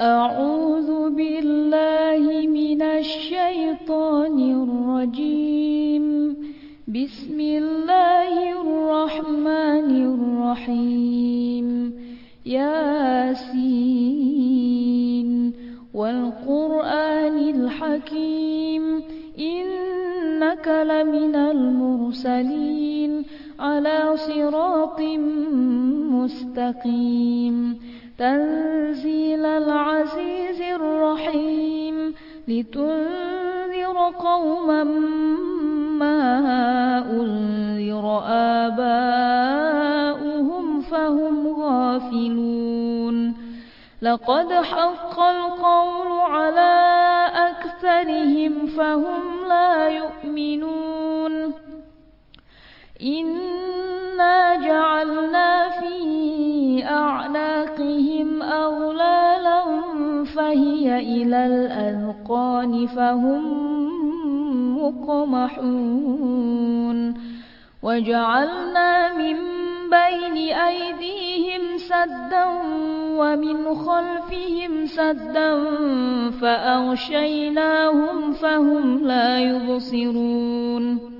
أعوذ بالله من الشيطان الرجيم. بسم الله الرحمن الرحيم. ياسين. والقرآن الحكيم. إنك لمن المرسلين. على صراط مستقيم. تنزيل العزيز الرحيم لتنذر قوما ما أنذر آباؤهم فهم غافلون. لقد حق القول على أكثرهم فهم لا يؤمنون. إنا جعلنا في أغلالا فهي إلى الأذقان فهم مقمحون. وجعلنا من بين أيديهم سدا ومن خلفهم سدا فأغشيناهم فهم لا يبصرون.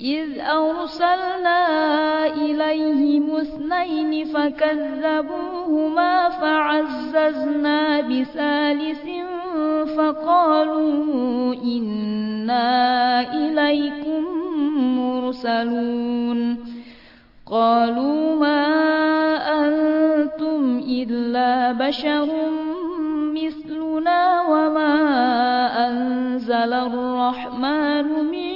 إذ أرسلنا إليهم اثنين فكذبوهما فعززنا بثالث فقالوا إنا إليكم مرسلون. قالوا ما أنتم إلا بشر مثلنا وما أنزل الرحمن من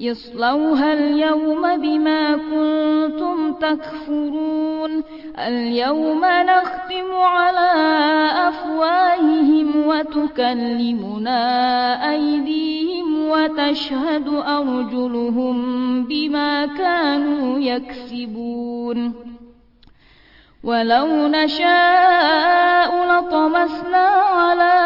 اصلوها اليوم بما كنتم تكفرون. اليوم نختم على أفواههم وتكلمنا أيديهم وتشهد أرجلهم بما كانوا يكسبون. ولو نشاء لطمسنا على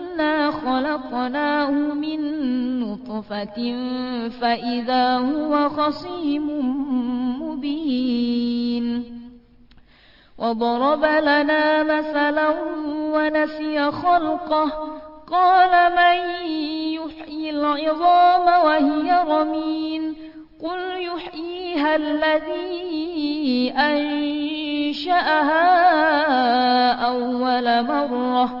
أنا خلقناه من نطفة فإذا هو خصيم مبين وضرب لنا مثلا ونسي خلقه قال من يحيي العظام وهي رمين قل يحييها الذي أنشأها أول مرة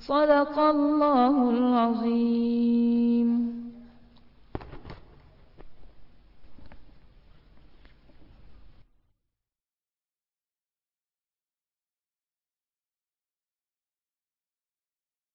صدق الله العظيم.